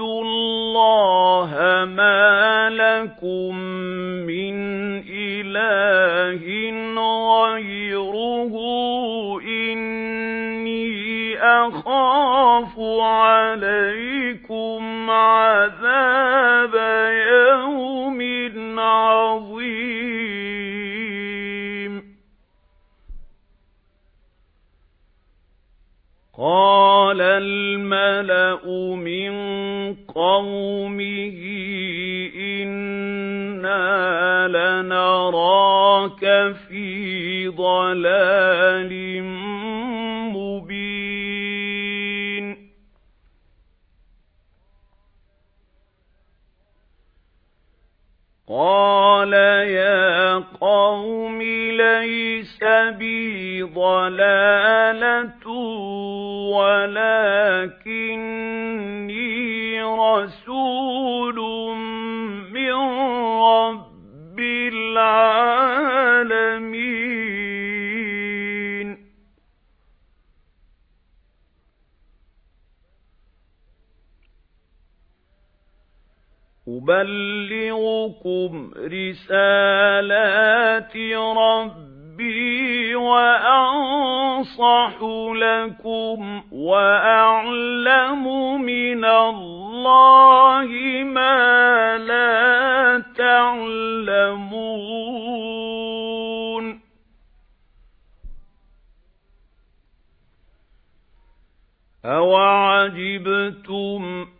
اللَّهَ مَا لَكُمْ مِنْ إِلَٰهٍ غَيْرُهُ أَخَافُ عَلَيْكُمْ عَذَابَ يَوْمٍ عَظِيمٍ. قَالَ الْمَلَأُ مِنْ قَوْمِهِ إِنَّا لَنَرَاكَ فِي ضَلَالٍ قَالَ يَا قَوْمِ لَيْسَ بِي ضَلَالَةٌ وَلَكِنِّي أُبَلِّغُكُمْ رِسَالَاتِ رَبِّي وَأَنصَحُ لَكُمْ وَأَعْلَمُ مِنَ اللَّهِ مَا لَا تَعْلَمُونَ. أَوَعَجِبْتُمْ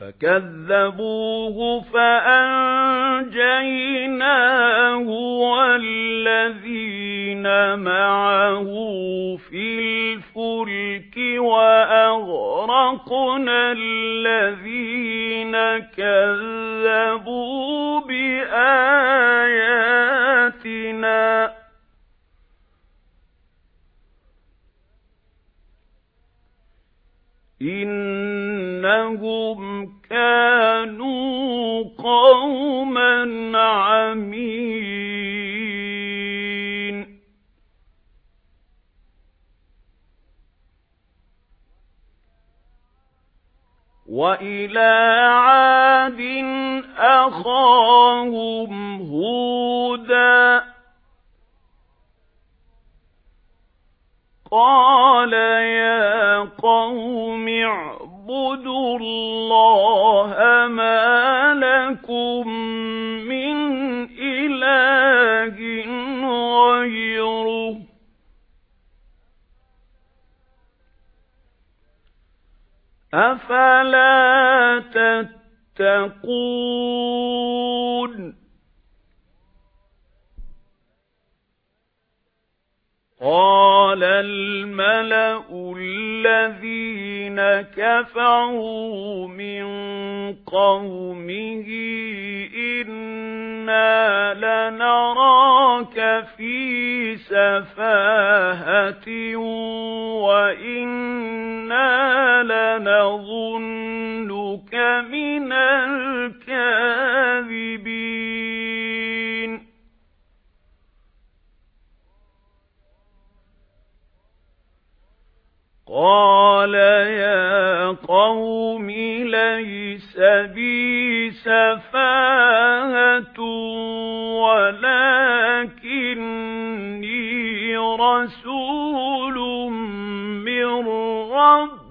فَكَذَّبُوهُ فَأَنجَيْنَاهُ وَالَّذِينَ مَعَهُ فِي الْفُلْكِ وَأَغْرَقْنَا الَّذِينَ كَذَّبُوا بِآيَاتِنَا كَانُوا قَوْمًا عَمِينَ. وَإِلَى عَادٍ أَخَاهُمْ هُودًا. قَالَ يَا قَوْمِ اعْبُدُوا اللَّهَ مَا لَكُمْ مِنْ إِلَٰهٍ غَيْرُهُ أَفَلَا تَتَّقُونَ قَالَ الْمَلَأُ الَّذِينَ الَّذِينَ كَفَرُوا مِنْ قَوْمِهِ إِنَّا لَنَرَاكَ فِي سَفَاهَةٍ وَإِنَّا لَنَظُنُّكَ مِنَ الْكَاذِبِينَ يَا قَوْمِ لَيْسَ بِي سَفَاهَةٌ وَلَكِنِّي رَسُولٌ مِنْ رَبِّ